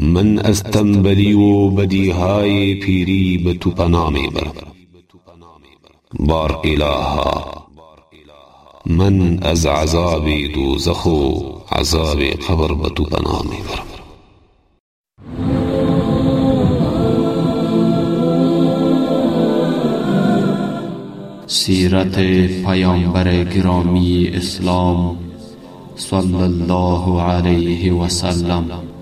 من از تنبلی و بدیهای پیری به تو پناه می برم بار الها من از عذاب دوزخ و عذاب قبر به تو پناه می برم سیرت پیامبر گرامی اسلام صلی الله علیه و سلم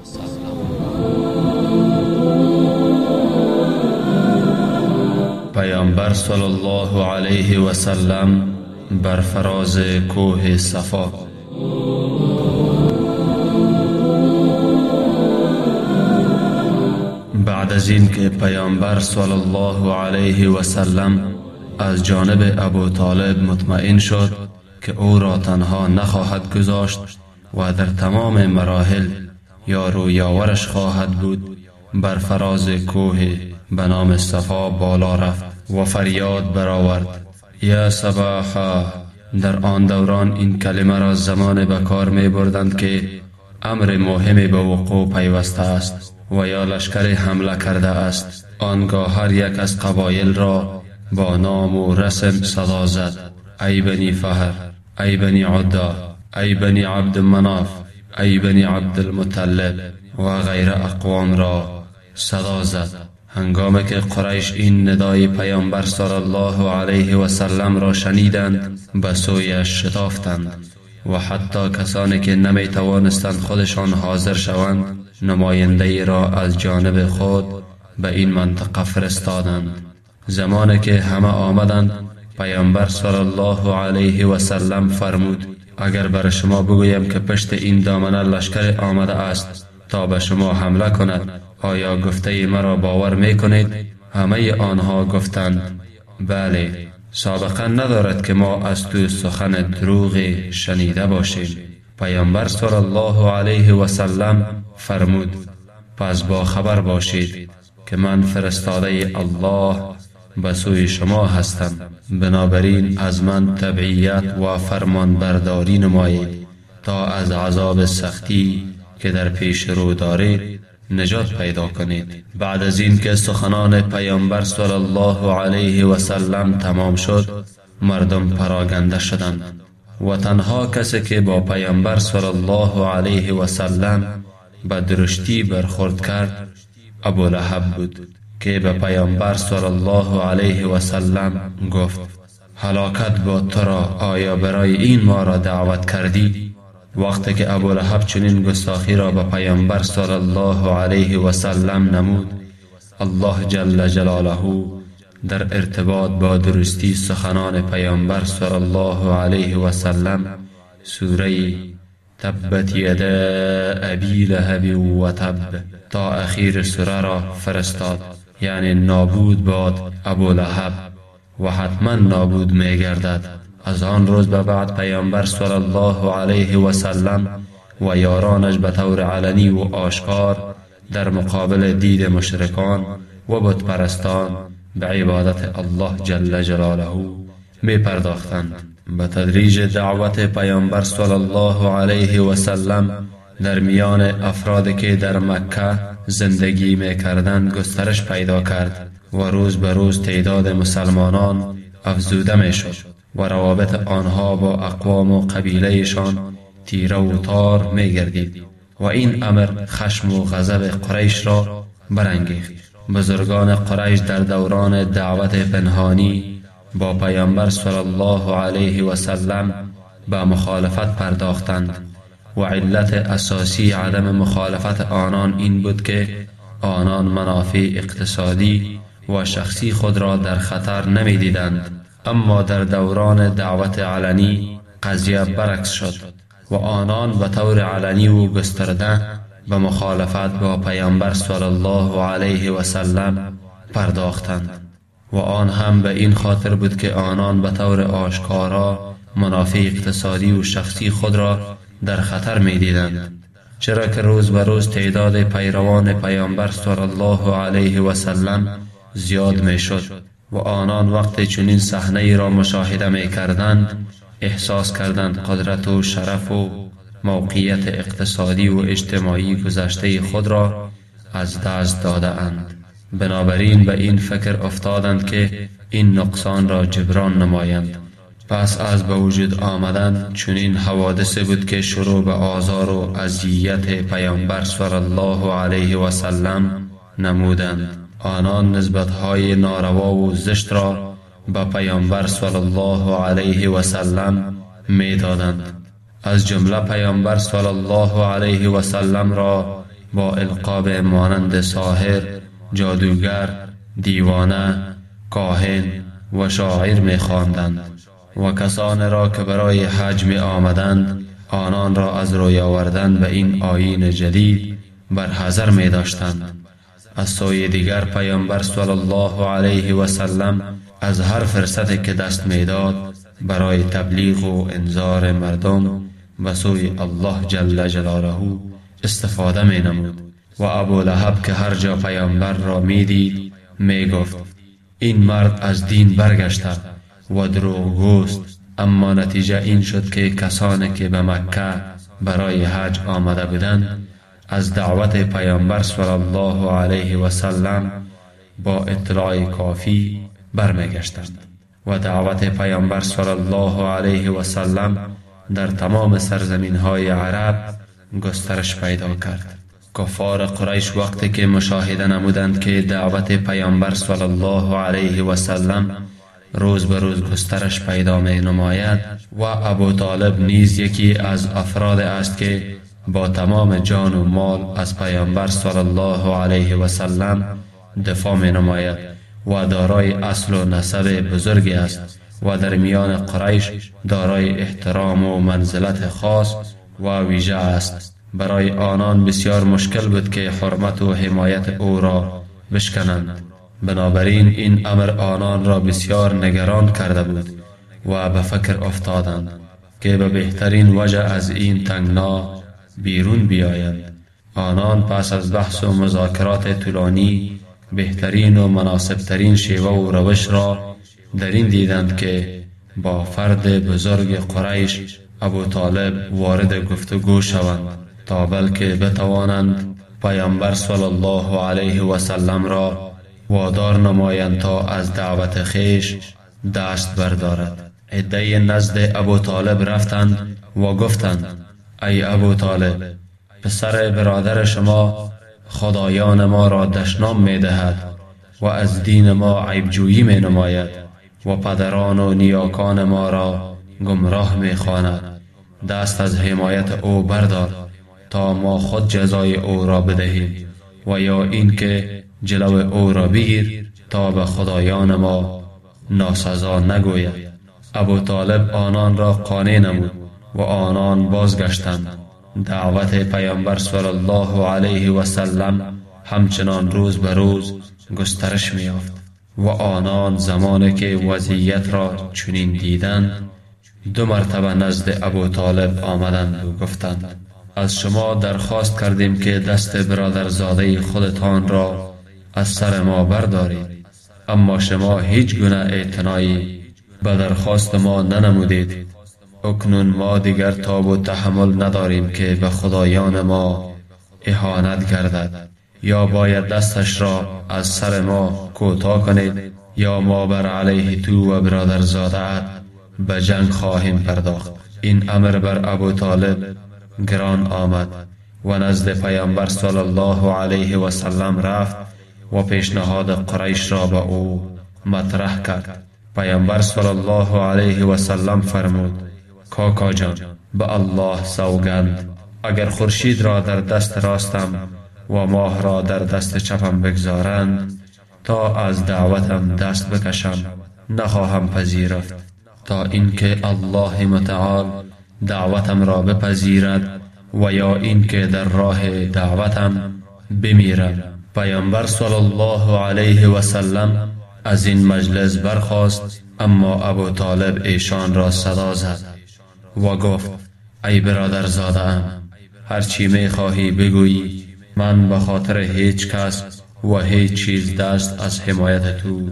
پیامبر صلی الله علیه و سلم بر فراز کوه صفا. بعد از این که پیامبر صلی الله علیه و سلم از جانب ابو طالب مطمئن شد که او را تنها نخواهد گذاشت و در تمام مراحل یارو یاورش خواهد بود بر فراز کوه به نام صفا بالا رفت. و فریاد برآورد. یا صباحا در آن دوران این کلمه را زمان به کار می بردند که امر مهمی به وقوع پیوسته است و یا لشکر حمله کرده است. آنگاه هر یک از قبایل را با نام و رسم صدا زد. ای بنی فهر ای بنی عدا ای بنی عبد مناف ای بنی عبد المطلب و غیر اقوام را صدا زد. هنگامی که قریش این ندای پیامبر صلی الله علیه و سلم را شنیدند به سویش شتافتند و حتی کسانی که نمی توانستند خودشان حاضر شوند نماینده را از جانب خود به این منطقه فرستادند. زمانی که همه آمدند پیامبر صلی الله علیه و سلم فرمود اگر بر شما بگویم که پشت این دامنه لشکر آمده است تا به شما حمله کند. آیا گفته مرا باور می کنید همه آنها گفتند بله سابقا ندارد که ما از تو سخن دروغ شنیده باشیم. پیامبر صلی الله علیه و سلم فرمود پس با خبر باشید که من فرستاده الله به سوی شما هستم. بنابراین از من تبعیت و فرمان برداری نمایید تا از عذاب سختی که در پیش رو دارید نجات پیدا کنید. بعد از این که سخنان پیامبر صلی الله علیه و سلم تمام شد مردم پراگنده شدند. و تنها کسی که با پیامبر صلی الله علیه و سلم به درشتی برخورد کرد ابو لحب بود که به پیامبر صلی الله علیه و سلم گفت هلاکت با تو را آیا برای این ما را دعوت کردی؟ وقتی که ابو لحب چنین گستاخی را به پیامبر صلی الله علیه و سلم نمود الله جل جلاله در ارتباط با درستی سخنان پیامبر صلی الله علیه و سلم سوره تبت یدا ابی لهب و تب تا اخیر سوره را فرستاد. یعنی نابود باد ابو لهب و حتما نابود می گردد از آن روز به بعد پیامبر صلی الله علیه و سلم و یارانش به طور علنی و آشکار در مقابل دید مشرکان و بت پرستان به عبادت الله جل جلاله می پرداختند به تدریج دعوت پیامبر صلی الله علیه و سلم در میان افرادی که در مکه زندگی می کردند گسترش پیدا کرد و روز به روز تعداد مسلمانان افزوده می شد و روابط آنها با اقوام و قبیلهشان تیره و تار می گردید و این امر خشم و غضب قریش را برانگیخت. بزرگان قریش در دوران دعوت پنهانی با پیامبر صلی الله علیه و سلم به مخالفت پرداختند و علت اساسی عدم مخالفت آنان این بود که آنان منافع اقتصادی و شخصی خود را در خطر نمی دیدند اما در دوران دعوت علنی قضیه برعکس شد و آنان به طور علنی و گسترده به مخالفت با پیامبر صلی الله علیه و سلم پرداختند و آن هم به این خاطر بود که آنان به طور آشکارا منافع اقتصادی و شخصی خود را در خطر می دیدند چرا که روز به روز تعداد پیروان پیامبر صلی الله علیه و سلم زیاد می شد و آنان وقتی چنین صحنه را مشاهده می کردند احساس کردند قدرت و شرف و موقعیت اقتصادی و اجتماعی گذشته خود را از دست داده اند بنابراین به این فکر افتادند که این نقصان را جبران نمایند. پس از به وجود آمدن چنین حوادث بود که شروع به آزار و اذیت پیامبر صلی الله علیه و سلم نمودند. آنان نسبتهای ناروا و زشت را به پیامبر صلی الله علیه و سلم می دادند از جمله پیامبر صلی الله علیه و سلم را با القاب مانند ساحر جادوگر دیوانه کاهن و شاعر می خواندند و کسان را که برای حج می آمدند آنان را از روی آوردن به این آیین جدید بر حذر می داشتند از سوی دیگر پیامبر صلی الله علیه و سلم از هر فرصتی که دست می‌داد برای تبلیغ و انذار مردم به سوی الله جل جلاله استفاده می نمود و ابو لحب که هر جا پیامبر را می دید می گفت این مرد از دین برگشته و دروغ گوست اما نتیجه این شد که کسانی که به مکه برای حج آمده بودند از دعوت پیامبر صلی الله علیه و سلم با اطلاع کافی برمیگشتند و دعوت پیامبر صلی الله علیه و سلم در تمام سرزمین های عرب گسترش پیدا کرد. کفار قریش وقتی که مشاهده نمودند که دعوت پیامبر صلی الله علیه و سلم روز به روز گسترش پیدا می نماید و ابو طالب نیز یکی از افراد است که با تمام جان و مال از پیامبر صلی الله علیه و سلم دفاع می نماید و دارای اصل و نسب بزرگی است و در میان قریش دارای احترام و منزلت خاص و ویژه است. برای آنان بسیار مشکل بود که حرمت و حمایت او را بشکنند. بنابراین این امر آنان را بسیار نگران کرده بود و به فکر افتادند که به بهترین وجه از این تنگنا بیرون بیایند آنان پس از بحث و مذاکرات طولانی بهترین و مناسبترین شیوه و روش را در این دیدند که با فرد بزرگ قریش ابو طالب وارد گفتگو شوند تا بلکه بتوانند پیامبر صلی الله علیه و سلم را وادار نمایند تا از دعوت خیش دست بردارد. عده نزد ابو طالب رفتند و گفتند ای ابو طالب پسر برادر شما خدایان ما را دشنام می دهد و از دین ما عیبجویی می نماید و پدران و نیاکان ما را گمراه می خواند دست از حمایت او بردار تا ما خود جزای او را بدهیم و یا اینکه جلو او را بگیر تا به خدایان ما ناسزا نگوید. ابو طالب آنان را قانع نمود. و آنان بازگشتند. دعوت پیامبر صلی الله علیه و سلم همچنان روز به روز گسترش میافت و آنان زمانی که وضعیت را چنین دیدند دو مرتبه نزد ابو طالب آمدند و گفتند از شما درخواست کردیم که دست برادرزاده خودتان را از سر ما بردارید. اما شما هیچ گونه اعتنایی به درخواست ما ننمودید. اکنون ما دیگر تاب و تحمل نداریم که به خدایان ما اهانت گردد. یا باید دستش را از سر ما کوتاه کنید یا ما بر علیه تو و برادرزادهات به جنگ خواهیم پرداخت. این امر بر ابو طالب گران آمد و نزد پیامبر صلی الله علیه و سلم رفت و پیشنهاد قریش را به او مطرح کرد. پیامبر صلی الله علیه و سلم فرمود کاکا جان به الله سوگند. اگر خورشید را در دست راستم و ماه را در دست چپم بگذارند تا از دعوتم دست بکشم نخواهم پذیرفت. تا اینکه الله متعال دعوتم را بپذیرد و یا اینکه در راه دعوتم بمیرم پیامبر صلی الله علیه و سلم از این مجلس برخاست اما ابو طالب ایشان را صدا زد. و گفت ای برادر زاده ام هرچی می خواهی بگویی من به خاطر هیچ کس و هیچ چیز دست از حمایت تو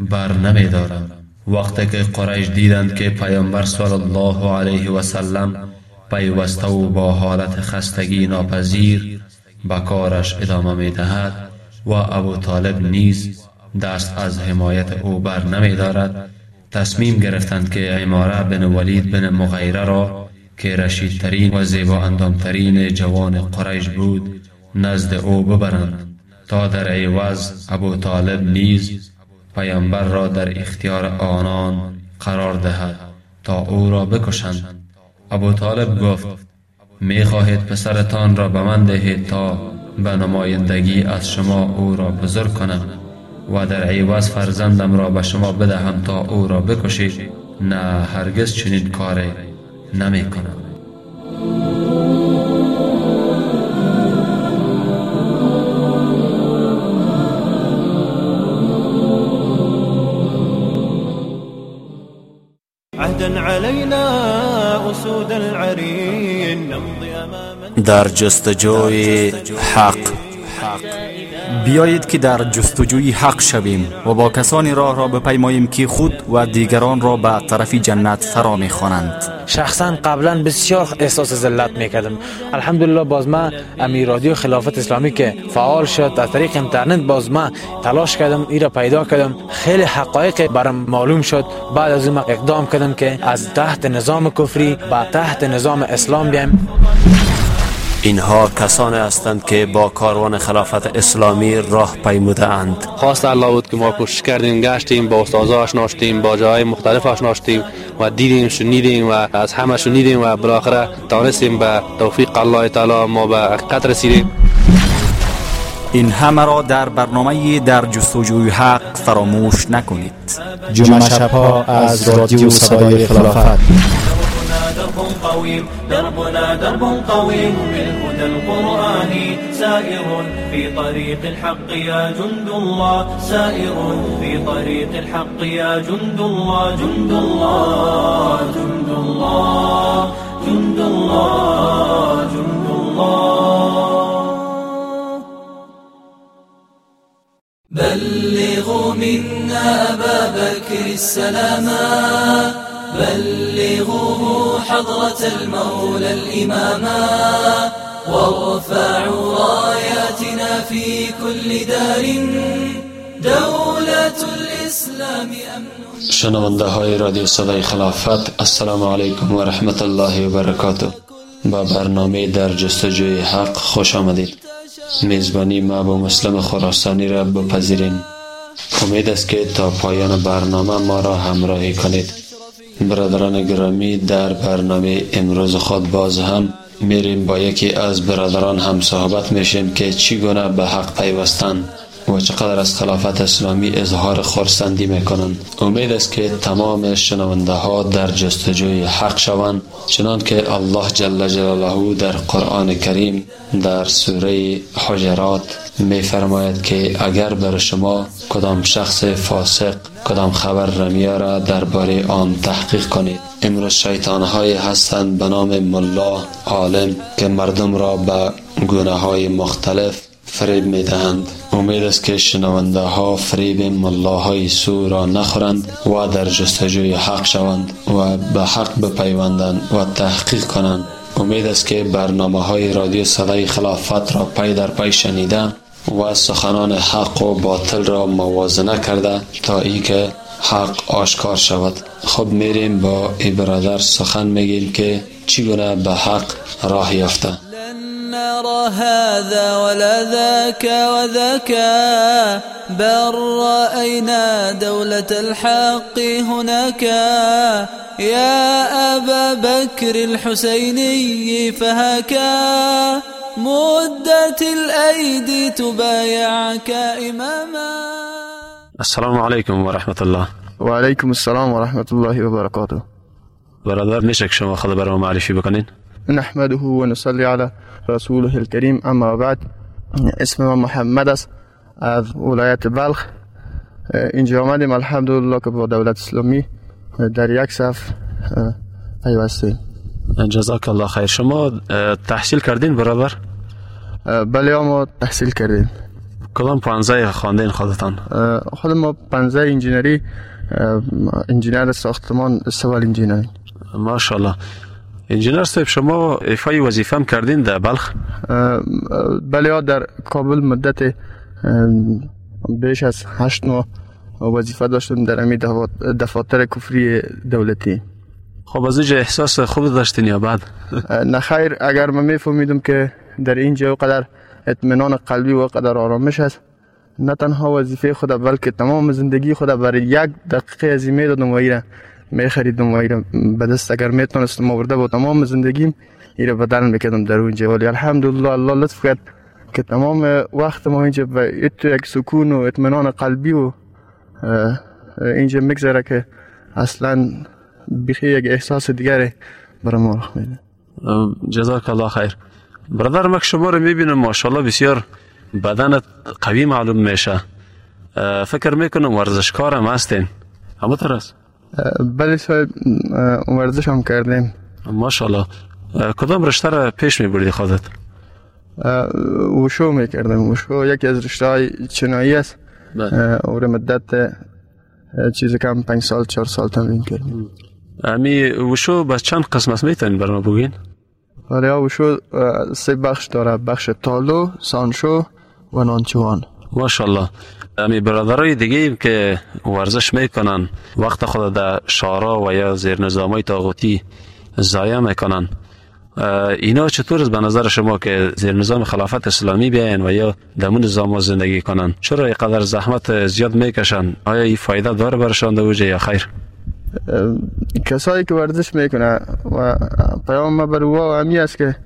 بر نمی دارم وقتی که قریش دیدند که پیامبر صلی الله علیه و سلم پیوسته و با حالت خستگی ناپذیر به کارش ادامه می دهد و ابو طالب نیز دست از حمایت او بر نمی دارد تصمیم گرفتند که عماره بن ولید بن مغیره را که رشیدترین و زیبا اندامترین جوان قریش بود نزد او ببرند تا در عوض ابو طالب نیز پیامبر را در اختیار آنان قرار دهد تا او را بکشند. ابو طالب گفت می خواهید پسرتان را به من دهید تا به نمایندگی از شما او را بزرگ کنم؟ و در عوض فرزندم را به شما بدهم تا او را بکشید. نه هرگز چنین کاری نمی کنم در جستجوی حق. بیایید که در جستجوی حق شویم و با کسانی راه را بپیماییم که خود و دیگران را به طرف جنت فرا می‌خوانند. شخصا قبلا بسیار احساس ذلت می‌کردم. الحمدلله باز ما امی رادیو خلافت اسلامی که فعال شد از طریق اینترنت باز ما تلاش کردم ای را پیدا کردم. خیلی حقایق برام معلوم شد. بعد از این اقدام کردم که از تحت نظام کفری به تحت نظام اسلام بیایم. اینها کسانی هستند که با کاروان خلافت اسلامی راه پیموده اند خواست الله بود که ما کوشش کردیم گشتیم با استادا آشنا شدیم با جاهای مختلف آشنا شدیم و دیدیم شنیدیم و از همه شنیدیم و بالاخره تانستیم به توفیق الله تعالی ما به حقیقت رسیدیم. این همه را در برنامه در جستجوی حق فراموش نکنید. جمعه شبها از رادیو صدای خلافت. قويم دربنا درب قويم بالهدى القرآني سائر في طريق الحق يا جند الله. سائر في طريق الحق يا جند الله. جند الله جند الله جند الله جند الله. بلغوا منا أبا بكر السلاما بلغوه حضرة المولى الإماما وارفعوا رايات كل دار دولة الإسلام أمن شنونده های رادیو صدای خلافت السلام علیکم و رحمت الله و برکاته. با برنامه در جستجوی حق خوش آمدید. میزبانی ما با مسلم خراسانی را بپذیرین امید است که تا پایان برنامه ما را همراهی کنید. برادران گرامی در برنامه امروز خود باز هم میریم با یکی از برادران هم صحبت میشیم که چگونه به حق پیوستند و چقدر از خلافت اسلامی اظهار خورسندی می‌کنند امید است که تمام شنونده ها در جستجوی حق شوند چنان که الله جل جلاله در قرآن کریم در سوره حجرات می فرماید که اگر بر شما کدام شخص فاسق کدام خبر را درباره آن تحقیق کنید. امروز شیطان های هستند به نام ملا عالم که مردم را به گونه های مختلف فریب می دهند امید است که شنونده ها فریب ملاهای سو را نخورند و در جستجوی حق شوند و به حق بپیوندند و تحقیق کنند. امید است که برنامه های رادیو صدای خلافت را پی در پی شنیده و سخنان حق و باطل را موازنه کرده تا ای که حق آشکار شود. خب میریم با ای برادر سخن میگیم که چگونه به حق راه یافته. نرى هذا ولا ذاك وذاك بل رأينا دولة الحق هناك. يا أبا بكر الحسيني فهكا مدت الأيدي تبايعك إماما. السلام عليكم ورحمة الله. وعليكم السلام ورحمة الله وبركاته. برادر که شما خود برای معرفی بکنین؟ نحمده ونصلي على رسوله الكريم أما بعد. اسم من محمد است از ولایت بلخ. اینجا آمدیم. الحمدلله که با دولت اسلامی در یک صف پیوستیم. جزاک الله خیر. شما تحصیل کردین برادر بله ما تحصیل کردیم. کدام پوهنځی خواندین خودتان؟ خود ما پوهنځی انجینری انجینر ساختمان civil انجینری. ماشاءالله. انجینر صاحب شما ایفای وظیفه هم کردین در بلخ؟ بله در کابل مدت بیش از هشت ماه وظیفه داشتم در امی دفاتر کفری دولتی. خب از اینجا احساس خوب داشتین یا بعد نه خیر اگر من میفهمیدم که در اینجا قدر اطمینان قلبی و قدر آرامش است نه تنها وظیفه خود بلکه تمام زندگی خود برای یک دقیقه از این می‌دادم و ایره می خریدم و ایره به دست. اگر می‌تونستم آورده با تمام زندگیم ایره بدل می‌کردم در اونجا. ولی الحمدلله الله لطف کرد که تمام وقت ما اینجا به یک سکون و اطمینان قلبی و اینجا میگذره که اصلا بخی یک احساس دیگره برای ما رخ میده جزاک الله خیر. برادر مک شما رو می‌بینم ماشاءالله بسیار بدنت قوی معلوم میشه. فکر می‌کنم ورزشکار هم هستین همونطور است بله صاحب ورزش هم کردیم. ماشاءالله. کدام رشته را پیش میبردی خودت؟ وشو می‌کردم وشو. یکی از رشته های چنایی است. اور مدت چیز کم پنج سال چهار سال تمرین کردیم. امی وشو بس چند قسم است می‌تونین برما بگین ولی وشو سه بخش داره. بخش تالو سانشو و نانچوان. ماشاءالله. امی برادرای دیگه ایم که ورزش می‌کنن. وقت خود در شارا و یا زیر نظام های تاغوتی ضایع می‌کنن اینا چطور است به نظر شما که زیر نظام خلافت اسلامی بیاین و یا دمون نظام زندگی کنن؟ چرا اینقدر زحمت زیاد می‌کشن؟ آیا این فایده داره برشان در یا خیر؟ کسایی که ورزش می‌کنه و پیام ما بر او همی است که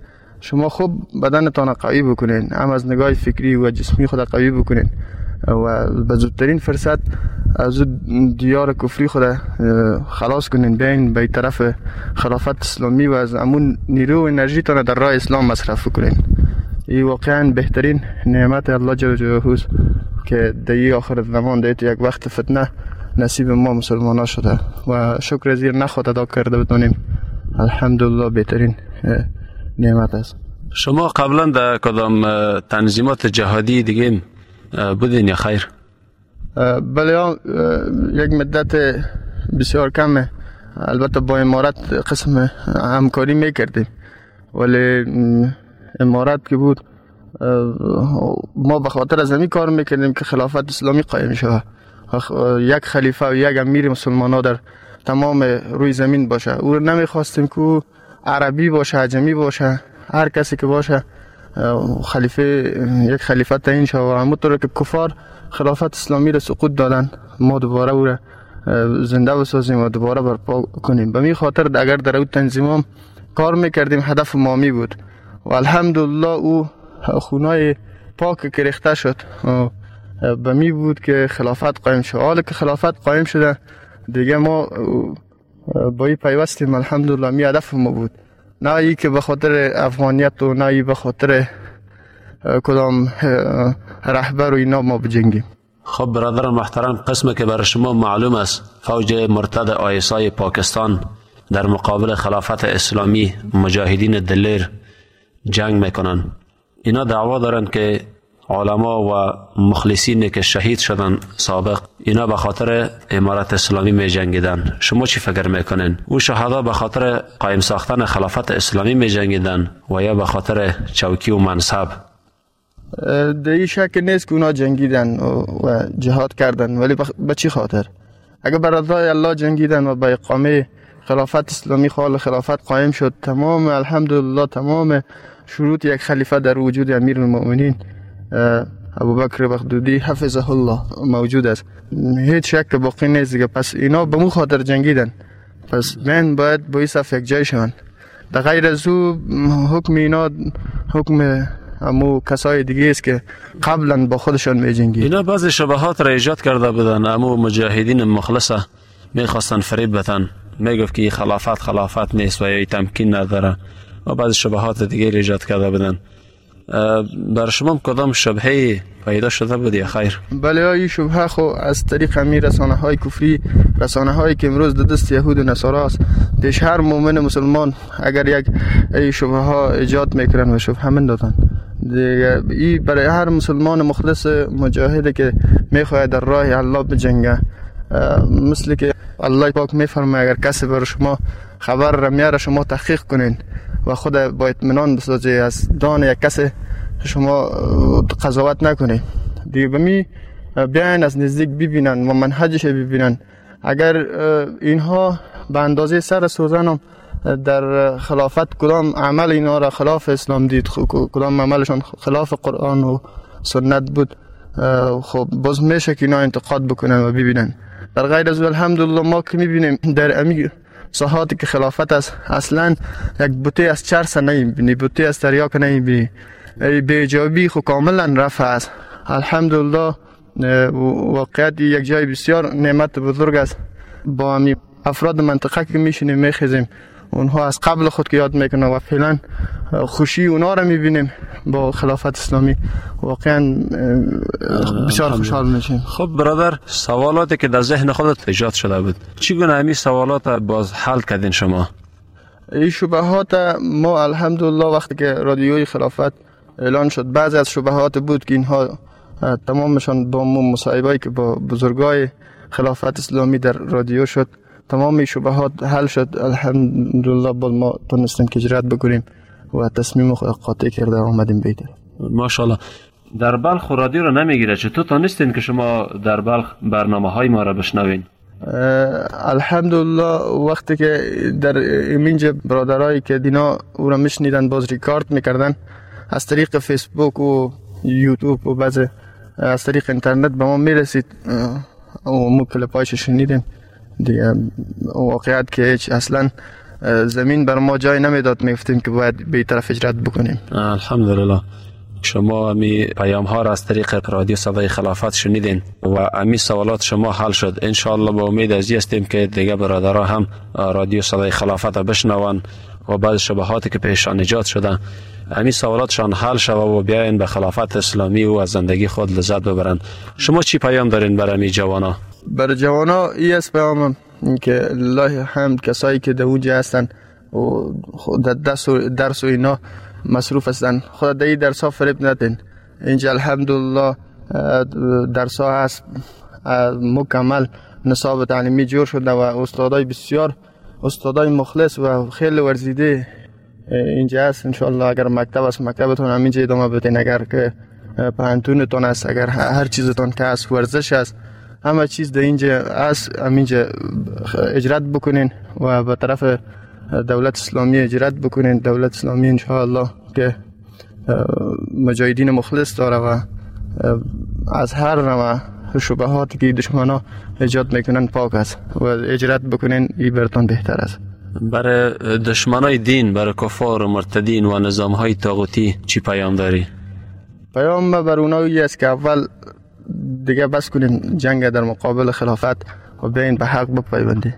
شما خوب بدنتان قوی بکنین هم از نگاه فکری و جسمی خود قوی بکنین و به زودترین فرصت از دیار کفری خود خلاص کنین بین به طرف خلافت اسلامی و از امون نیرو و انرژی تان در راه اسلام مصرف کنین این واقعا بهترین نعمت الله جل جلاله که در آخر زمان دیت یک وقت فتنه نصیب ما مسلمان ها شده و شکر زیر نخواد ادا کرده بتونیم الحمدلله بهترین نعمت است. شما قبلا در کدام تنظیمات جهادی دیگه بودین یا خیر؟ بله یک مدت بسیار کمه البته با امارت قسم همکاری می‌کردیم. ولی امارت که بود ما به خاطر از کار می‌کردیم که خلافت اسلامی قایم شود. یک خلیفه و یک امیر مسلمان ها در تمام روی زمین باشه. او رو نمی‌خواستیم که عربی باشه عجمی باشه هر کسی که باشه خلیفه یک خلیفه تعیین شود و همونطور که کفار خلافت اسلامی را سقوط دادن ما دوباره او زنده بسازیم و دوباره برپا کنیم. به می خاطر اگر در او تنظیمام کار می‌کردیم هدف مامی بود. و الحمدلله او خونای پاک که ریخته شد. به می بود که خلافت قایم شد. حالا که خلافت قایم شده دیگه ما با این پیوستیم. الحمدلله می هدف ما بود. نه ای که به خاطر افغانیت و نه ای به خاطر کدام رهبر و اینا ما بجنگیم. خب برادر محترم قسم که برای شما معلوم است فوج مرتد آیسای پاکستان در مقابل خلافت اسلامی مجاهدین دلیر جنگ می‌کنن اینا دعوا دارن که علما و مخلصین که شهید شدن سابق اینا به خاطر امارت اسلامی می جنگیدن شما چی فکر می‌کنین؟ او شهدا به خاطر قایم ساختن خلافت اسلامی می جنگیدن و یا به خاطر چوکی و منصب؟ در شک نیست که اونا جنگیدن و جهاد کردن. ولی به چی خاطر؟ اگر برای الله جنگیدن و به اقامه خلافت اسلامی خال خلافت قایم شد تمام الحمدلله تمام شروط یک خلیفه در وجود امیر المؤمنین. ابوبکر بغدادی حفظه الله موجود است. هیچ شک باقی نیست دیگه. پس اینا به مو خاطر جنگیدن. پس من باید با صف یک جای شوند در غیر از او حکم اینا حکم امو کسای دیگه است که قبلا با خودشان می جنگید. اینا بعض شبهات را ایجاد کرده بودن. امو مجاهدین مخلصه. می‌خواستن فریب بتن می‌گفت که خلافت خلافت نیست و یا تمکین نداره. و بعض شبهات دیگه ایجاد کرده بودن. بر شما کدام شبهه پیدا شده بود یا خیر؟ بله این شبهه خو از طریق همین رسانه های کفری رسانه هایی که امروز در دست یهود و نصارا است دیش هر مؤمن مسلمان اگر یک ای شبه ها ایجاد می‌کنن و شبهه من دادن. دیگه ای برای هر مسلمان مخلص مجاهد که می‌خواهد در راه الله بجنگه مثل که الله پاک میفرمه اگر کسی بر شما خبر را شما تحقیق کنین. و خود با اطمینان بسازی از دان یک کسی شما قضاوت نکنید. دیگه بمی بیاین از نزدیک ببینن و منهجش ببینن. اگر اینها به اندازه سر سوزن در خلافت کدام عمل اینا را خلاف اسلام دید؟ کدام عملشان خلاف قرآن و سنت بود؟ خب باز میشه که اینا انتقاد بکنن و ببینن. در غیر از الحمدلله ما که می‌بینیم در امی ساحاتی که خلافت است. اصلا یک بوته از چرس نمی‌بینی بوته از تریاک نمی‌بینی. بیجابی خو کاملا رفع است. الحمدلله واقعیت یک جای بسیار نعمت بزرگ است. با همی افراد منطقه که میشینیم میخیزیم. اونها از قبل خود که یاد می‌کنه و فعلا خوشی اونا را می‌بینیم با خلافت اسلامی. واقعا بسیار خوشحال میشیم. خب برادر سوالاتی که در ذهن خودت ایجاد شده بود چگونه همین سوالات باز حل کردین شما؟ این شبهات ما الحمدلله وقتی که رادیوی خلافت اعلان شد بعضی از شبهات بود که اینها تمامشان با مصاحبه که با بزرگای خلافت اسلامی در رادیو شد. تمام شبهات حل شد. الحمدلله با ما تونستیم که جرات بکنیم و تصمیم قاطع کرده آمدیم بیتر ماشاءالله. در بلخ رادیو رو نمی‌گیره. چطور تانستین که شما در بلخ برنامه های ما را بشنوین؟ الحمدلله وقتی که در اینجا برادرایی که دینا او را میشنیدن باز ریکارد می‌کردن از طریق فیسبوک و یوتیوب و بعض از طریق اینترنت به ما می‌رسید. و مو کلپایش شنیدیم. دیگه واقعیت که هیچ اصلا زمین بر ما جای نمی‌داد میفتیم که باید به طرف اجرات بکنیم. الحمدلله. شما امی پیام ها را از طریق رادیو صدای خلافت شنیدین و امی سوالات شما حل شد. انشاءالله با امید از هستیم که دیگه برادرها هم رادیو صدای خلافت را بشنون و بعض شبهاتی که پیشان ایجاد شده امی سوالاتشان حل شود و بیاین به خلافت اسلامی و از زندگی خود لذت ببرند. شما چی پیام دارین برای جوانا؟ برای جوانا ای است پیامم که الله هم کسایی که اونجا هستن و خود درس و درس و اینا مصروف هستن. خود در درس ها فریب ندین. اینجا الحمدلله درس ها هست. مکمل نصاب تعلیمی جور شده و استادای بسیار استادای مخلص و خیلی ورزیده اینجا هست. انشالله اگر مکتب است مکتبتون همینجا ادامه بدین. اگر که پهنتونتون است اگر هر چیزتون که است ورزش است همه چیز در اینجا است همینجا اجرات بکنین و به طرف دولت اسلامی اجرات بکنین. دولت اسلامی انشاءالله که مجاهدین مخلص داره و از هر نوع شبهات که دشمن ها ایجاد می‌کنن پاک است و اجرات بکنین ای برتان بهتر است. برای دشمنای دین برای کفار و مرتدین و نظام های تاغوتی چی پیام داری؟ پیام بر اونایی است که اول دیگه بس کنین جنگ در مقابل خلافت و بین به حق بپیوندی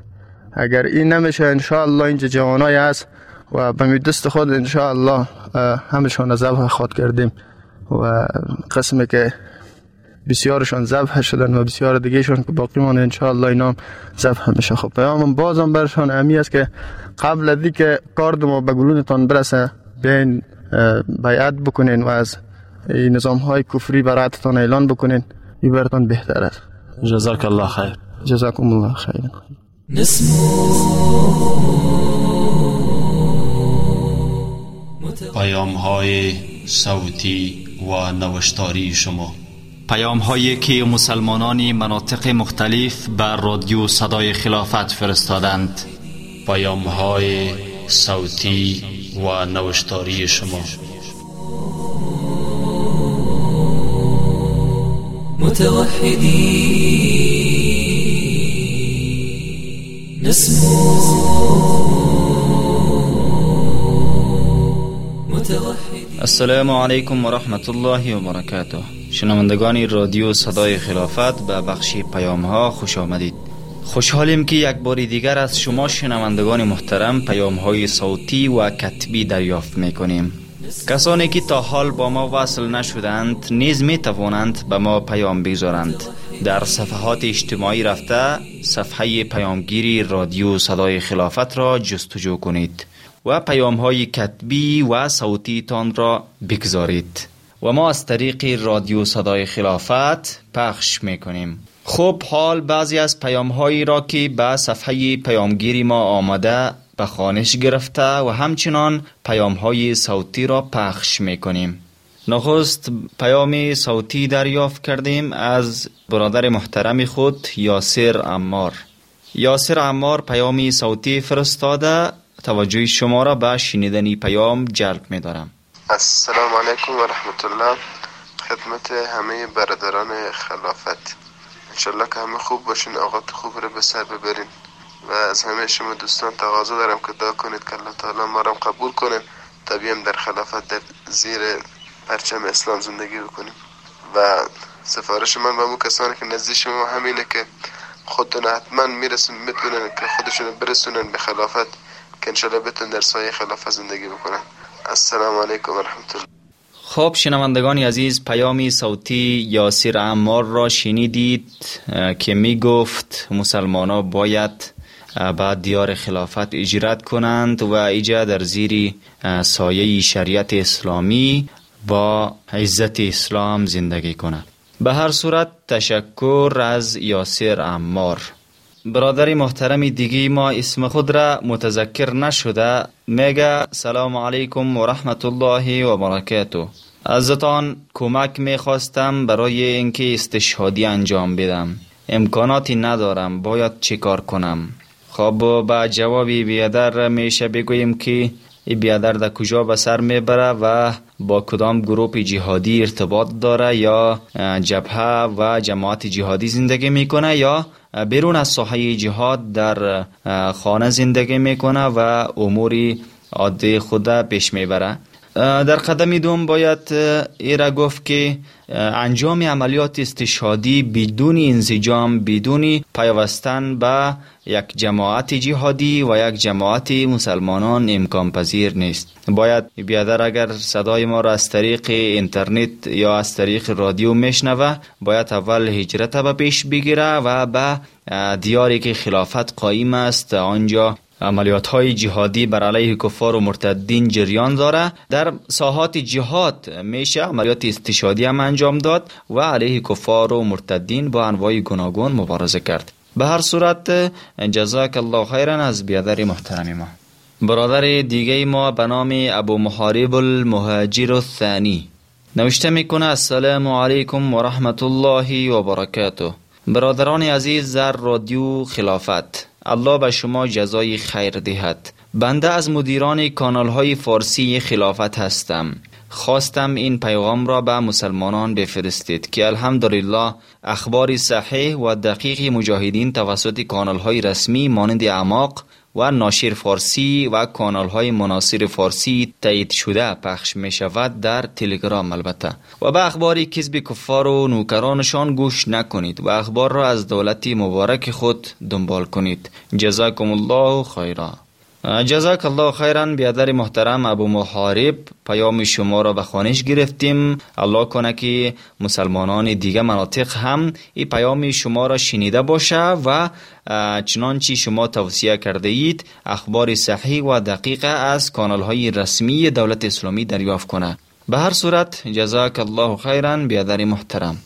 اگر این نمیشه انشاءالله اینجا جوانای هست و به دست خود انشاءالله همشان ذبح خود کردیم و قسمی که بسیارشان ذبح شدن و بسیار دیگهشان که باقی مانده انشاءالله اینا ذبح میشه خب پیامم بازم برشان امی است که قبل از که کار ما به گلونتان برسه بین بیعت بکنین و از نظام های کفری براتتان اعلان بکنین. این برتان بهتر است. جزاک الله خیر. جزاکم الله خیر. پیام های صوتی و نوشتاری شما. پیام هایی که مسلمانان مناطق مختلف بر رادیو صدای خلافت فرستادند. پیام های صوتی و نوشتاری شما. متوحدی نسمو. السلام علیکم و رحمت الله و برکاته شنوندگان رادیو صدای خلافت به بخش پیام ها خوش آمدید. خوشحالیم که یک بار دیگر از شما شنوندگان محترم پیام های صوتی و کتبی دریافت می کنیم کسانی که تا حال با ما وصل نشدند نیز می توانند به ما پیام بگذارند. در صفحات اجتماعی رفته صفحه پیامگیری رادیو صدای خلافت را جستجو کنید و پیام های کتبی و صوتی تان را بگذارید. و ما از طریق رادیو صدای خلافت پخش می کنیم خب حال بعضی از پیام هایی را که به صفحه پیامگیری ما آمده به خانش گرفته و همچنان پیام های صوتی را پخش می کنیم نخست پیام صوتی دریافت کردیم از برادر محترم خود یاسر امار یاسر امار پیامی صوتی فرستاده. توجه شما را به شنیدنی پیام جلب می دارم السلام علیکم و رحمت الله خدمت همه برادران خلافت. انشالله که همه خوب باشین آقات خوب رو به سر ببرین. و از همه شما دوستان تقاضا دارم که دعا کنید که الله تعالی ما را قبول کنه. تا در خلافت در زیر پرچم اسلام زندگی بکنیم. و سفارش من به مو کسانی که نزدیک شما همینه که خودتون حتما میرسون می‌تونن که خودشون برسونن به خلافت که انشالله بتون در سایه خلافت زندگی بکنن. السلام علیکم و رحمت الله. خب شنوندگان عزیز پیامی صوتی یاسر عمار را شنیدید که می گفت مسلمان ها باید بعد دیار خلافت اجرت کنند و ایجا در زیر سایه شریعت اسلامی با عزت اسلام زندگی کنند. به هر صورت تشکر از یاسر عمار. برادر محترم دیگی ما اسم خود را متذکر نشده. میگه سلام علیکم و رحمت الله و برکاته. ازتان کمک می‌خواستم برای اینکه استشهادی انجام بدم. امکاناتی ندارم. باید چیکار کنم؟ خب با جوابی بیادر میشه بگوییم که بیادر در کجا به سر می‌بره و با کدام گروپ جهادی ارتباط داره یا جبهه و جماعت جهادی زندگی می‌کنه یا بیرون از ساحه جهاد در خانه زندگی می‌کنه و اموری عادی خود پیش می‌بره؟ در قدم دوم باید ایرا گفت که انجام عملیات استشهادی بدون انسجام بدون پیوستن به یک جماعت جهادی و یک جماعت مسلمانان امکان پذیر نیست. باید بیادر اگر صدای ما را از طریق اینترنت یا از طریق رادیو میشنوه باید اول هجرت به پیش بگیره و به دیاری که خلافت قایم است آنجا عملیات های جهادی بر علیه کفار و مرتدین جریان داره. در ساحات جهاد میشه عملیات استشادی هم انجام داد و علیه کفار و مرتدین با انواع گوناگون مبارزه کرد. به هر صورت جزاک الله خیرا از بیادر محترم ما. برادر دیگه ما به نام ابو محارب المهاجر الثانی. نوشته می‌کنه السلام علیکم و رحمت الله و برکاته. برادران عزیز در رادیو خلافت. الله به شما جزای خیر دهد. بنده از مدیران کانال های فارسی خلافت هستم. خواستم این پیغام را به مسلمانان بفرستید که الحمدلله اخبار صحیح و دقیق مجاهدین توسط کانال های رسمی مانند اعماق و ناشر فارسی و کانال های مناصر فارسی تایید شده پخش می شود در تلگرام البته. و به اخباری کذب کفار و نوکرانشان گوش نکنید و اخبار را از دولت مبارک خود دنبال کنید. جزاکم الله خیرا. جزاک الله خیرا بیادر محترم ابو محارب پیام شما را به خانش گرفتیم. الله کنه که مسلمانان دیگه مناطق هم این پیام شما را شنیده باشه و چنانچه شما توصیه کرده اید اخبار صحیح و دقیق از کانال های رسمی دولت اسلامی دریافت کنه. به هر صورت جزاک الله خیرا بیادر محترم.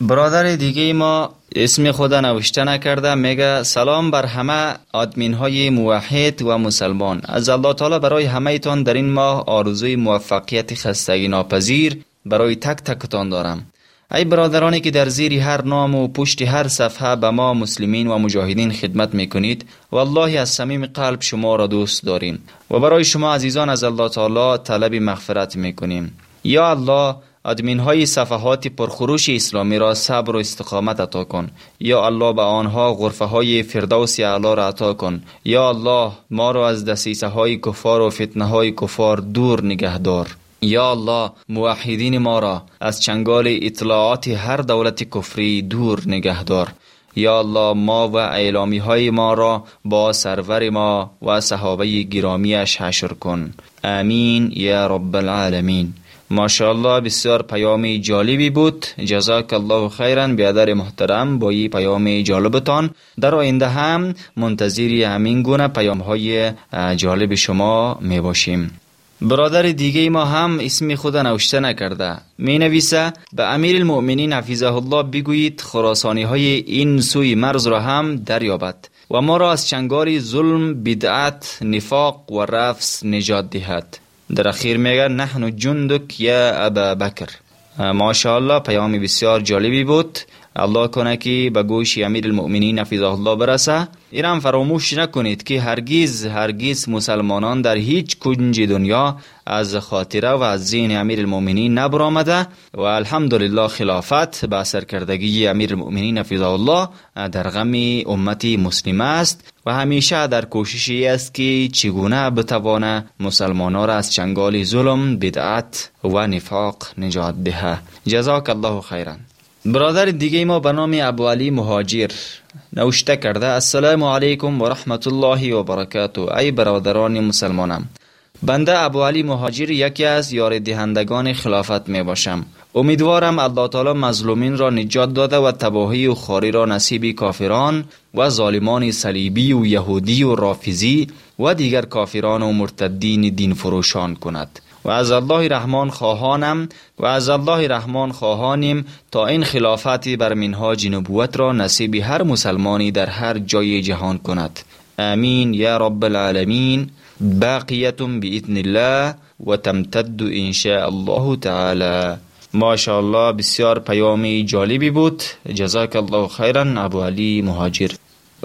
برادر دیگه ما اسم خدا نوشته نکرده میگه سلام بر همه آدمین های موحد و مسلمان. از الله تعالی برای همه در این ماه آرزوی موفقیت خستگی ناپذیر برای تک تکتان دارم. ای برادرانی که در زیر هر نام و پشت هر صفحه به ما مسلمین و مجاهدین خدمت می‌کنید والله از صمیم قلب شما را دوست داریم و برای شما عزیزان از الله تعالی طلب مغفرت می‌کنیم. یا الله ادمین های صفحات پرخروش اسلامی را صبر و استقامت عطا کن. یا الله به آنها غرفه های فردوس اعلا را عطا کن. یا الله ما را از دسیسه های کفار و فتنه های کفار دور نگه دار یا الله موحدین ما را از چنگال اطلاعات هر دولت کفری دور نگه دار یا الله ما و اعلامی های ما را با سرور ما و صحابه گرامیش حشر کن. آمین یا رب العالمین. ماشاءالله بسیار پیام جالبی بود. جزاک الله خیرا بیادر محترم با این پیام جالبتان. در آینده هم منتظری همین گونه پیام های جالب شما می باشیم برادر دیگه ما هم اسم خود نوشته نکرده. می نویسه به امیر المؤمنین حفیظه الله بگویید خراسانی های این سوی مرز را هم دریابد و ما را از چنگاری ظلم بدعت نفاق و رفس نجات دهد. در اخیر میگه نحن جندک یا ابا بکر. ماشاءالله پیام بسیار جالبی بود. الله کنه که به گوش امیر المؤمنین حفظه الله برسه. ایران فراموش نکنید که هرگیز هرگیز مسلمانان در هیچ کنج دنیا از خاطره و از ذهن امیر المؤمنین نبرآمده و الحمدلله خلافت به سرکردگی امیر المؤمنین الله در غم امت مسلم است و همیشه در کوششی است که چگونه بتوانه مسلمانان را از چنگال ظلم بدعت و نفاق نجات دهه جزاک الله خیرا. برادر دیگه ما به نام ابو علی مهاجر نوشته کرده السلام علیکم و رحمت الله و برکاته. ای برادران مسلمانم بنده ابو علی مهاجر یکی از یار دهندگان خلافت می باشم. امیدوارم الله تعالی مظلومین را نجات داده و تباهی و خاری را نصیب کافران و ظالمان صلیبی و یهودی و رافیزی و دیگر کافران و مرتدین دین فروشان کند. و از الله رحمان خواهانم و از الله رحمان خواهانیم تا این خلافتی بر منهاج نبوت را نصیب هر مسلمانی در هر جای جهان کند. آمین. یا رب العالمین. باقیت بإذن الله و تمتد ان شاء الله تعالی. ما الله بسیار پیامی جالبی بود. جزاک الله خیرا ابو علی مهاجر.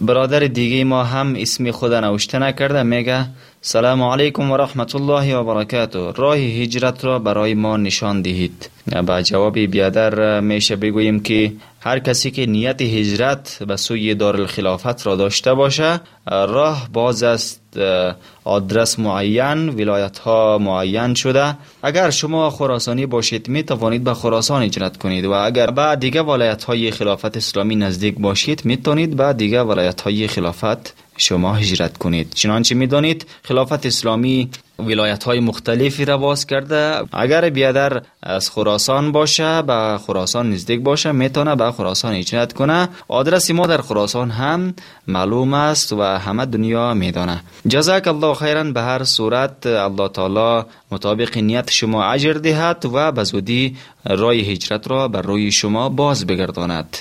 برادر دیگه ما هم اسم خود نوشته نکرده. میگه سلام علیکم و رحمت الله و برکاته. راه هجرت را برای ما نشان دهید. با جواب بیادر میشه بگوییم که هر کسی که نیت هجرت به سوی دارالخلافت را داشته باشه راه باز است آدرس معین ولایت ها معین شده. اگر شما خراسانی باشید می توانید به خراسان هجرت کنید و اگر به دیگه ولایت های خلافت اسلامی نزدیک باشید می توانید به دیگه ولایت های خلافت شما هجرت کنید. چنانچه می‌دانید خلافت اسلامی ولایت های مختلفی را باز کرده. اگر بیادر از خراسان باشه به خراسان نزدیک باشه می‌تونه به خراسان هجرت کنه. آدرس ما در خراسان هم معلوم است و همه دنیا میدانه. جزاک الله خیرا به هر صورت الله تعالی مطابق نیت شما اجر دهد و به زودی راه هجرت را بر روی شما باز بگرداند.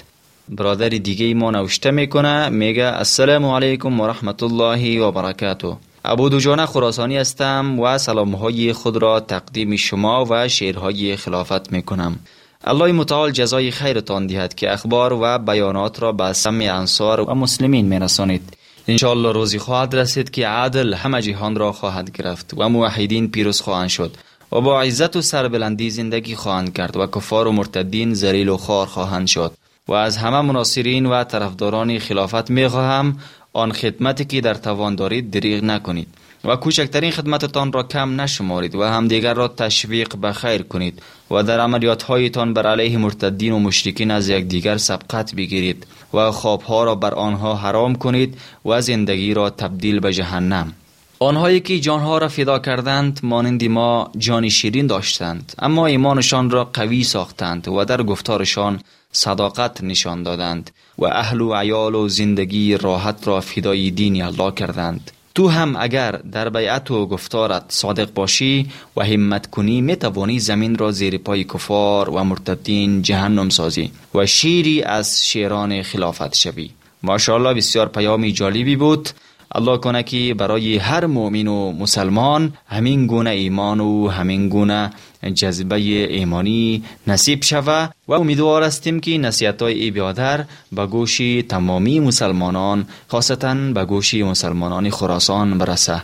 برادر دیگه ما نوشته می‌کنه میگه السلام علیکم و رحمت الله و برکاته. ابو دوجانه خراسانی هستم و سلام های خود را تقدیم شما و شعرهای خلافت می کنم الله متعال جزای خیرتان دهد که اخبار و بیانات را به سمع انصار و مسلمین می رسانید انشاءالله روزی خواهد رسید که عادل همه جهان را خواهد گرفت و موحدین پیروز خواهند شد و با عزت و سربلندی زندگی خواهند کرد و کفار و مرتدین زریل و خار خواهند شد. و از همه مناصرین و طرفداران خلافت می خواهم آن خدمتی که در توان دارید دریغ نکنید و کوچکترین خدمتتان را کم نشمارید و همدیگر را تشویق به خیر کنید و در عملیات هایتان بر علیه مرتدین و مشرکین از یکدیگر سبقت بگیرید و خوابها را بر آنها حرام کنید و زندگی را تبدیل به جهنم. آنهایی که جانها را فدا کردند مانند ما جان شیرین داشتند اما ایمانشان را قوی ساختند و در گفتارشان صداقت نشان دادند و اهل و عیال و زندگی راحت را فدای دین الله کردند. تو هم اگر در بیعت و گفتارت صادق باشی و همت کنی می توانی زمین را زیر پای کفار و مرتدین جهنم سازی و شیری از شیران خلافت شوی. ماشاءالله بسیار پیامی جالبی بود. الله کنه که برای هر مؤمن و مسلمان همین گونه ایمان و همین گونه جذبه ایمانی نصیب شوه و امیدوار هستیم که نصیحت های ای بیادر به گوش تمامی مسلمانان خاصتا به گوش مسلمانان خراسان برسه.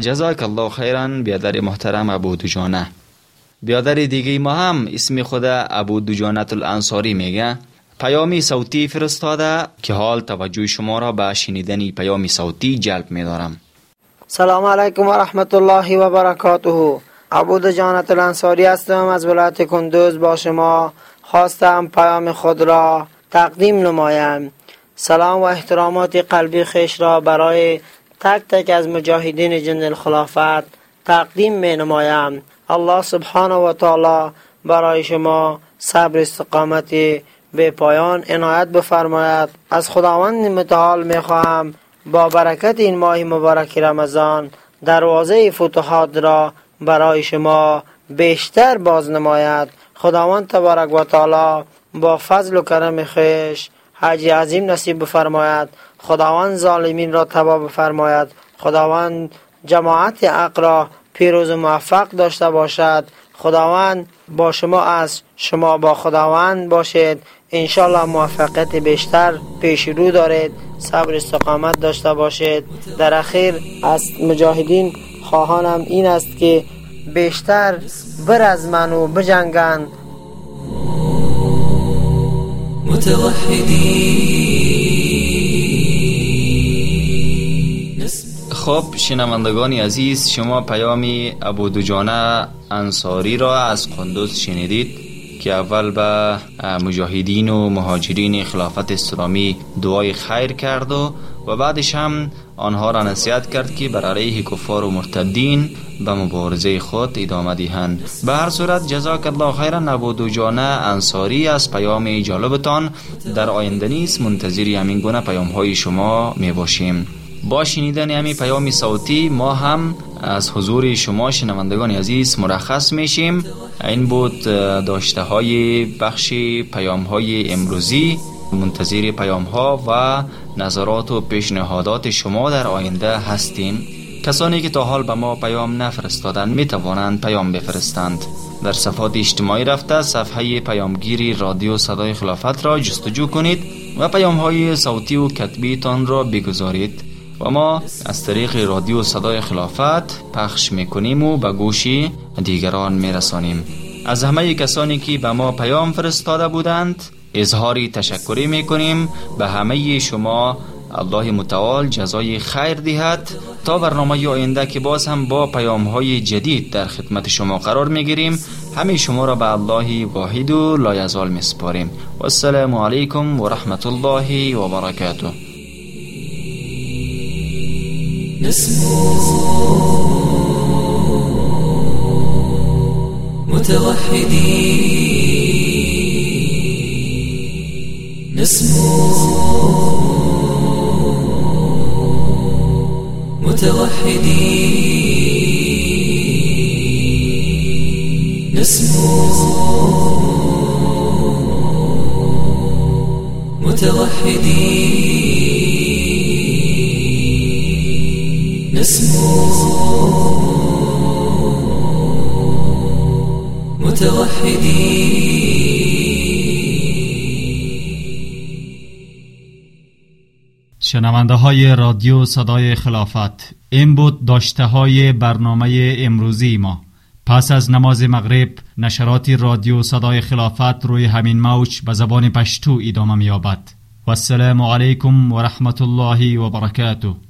جزاک الله خیرا بیادر محترم ابو دوجانه. بیادر دیگه ما هم اسم خود ابو دوجانت الانصاری میگه. پیامی صوتی فرستاده که حال توجه شما را به شنیدن پیامی صوتی جلب می دارم سلام علیکم و رحمت الله و برکاته. عبود جانت الانصاری هستم. از ولایت کندوز با شما خواستم پیام خود را تقدیم نمایم. سلام و احترامات قلبی خیش را برای تک تک از مجاهدین جند الخلافت تقدیم می نمایم الله سبحانه و تعالی برای شما صبر استقامت به پایان عنایت بفرماید. از خداوند متعال می خواهم با برکت این ماه مبارک رمضان دروازه فتوحات را برای شما بیشتر باز نماید. خداوند تبارک و تعالی با فضل و کرم خیش حج عظیم نصیب بفرماید. خداوند ظالمین را تبا بفرماید. خداوند جماعت حق را پیروز و موفق داشته باشد. خداوند با شما از شما با خداوند باشید. انشالله موفقیت بیشتر پیش رو دارید صبر استقامت داشته باشید. در اخیر از مجاهدین خواهانم این است که بیشتر بر از منو بجنگند. خب شنوندگان عزیز شما پیامی ابو دوجانه انصاری را از قندوز شنیدید. که اول به مجاهدین و مهاجرین خلافت اسلامی دعای خیر کرد و و بعدش هم آنها را نصیحت کرد که بر علیه کفار و مرتدین به مبارزه خود ادامه دهند. به هر صورت جزاک الله خیرا نبود جانه انصاری از پیام جالبتان در آینده نیست. منتظری همین گونه پیام های شما می باشیم با شنیدن همین پیام صوتی. ما هم از حضور شما شنوندگان عزیز مرخص میشیم. این بود داشته های بخش پیام های امروزی منتظر پیام ها و نظرات و پیشنهادات شما در آینده هستیم کسانی که تا حال به ما پیام نفرستادند می توانند پیام بفرستند. در صفحات اجتماعی رفته صفحه پیامگیری رادیو صدای خلافت را جستجو کنید و پیام های صوتی و کتبی تان را بگذارید. و ما از طریق رادیو صدای خلافت پخش می‌کنیم و به گوشی دیگران میرسانیم. از همه کسانی که به ما پیام فرستاده بودند اظهاری تشکری می‌کنیم. به همه شما الله متعال جزای خیر دهد. تا برنامه آینده که باز هم با پیام های جدید در خدمت شما قرار می‌گیریم همه شما را به الله واحد و لایزال میسپاریم. و السلام علیکم و رحمت الله و برکاته. متوحدين. نسمو متوحدين. نسمو متوحدين. نسمو متوحدين شنونده های رادیو صدای خلافت این بود داشته های برنامه امروزی ما. پس از نماز مغرب نشرات رادیو صدای خلافت روی همین موج به زبان پشتو ادامه میابد و السلام علیکم و رحمت الله و برکاته.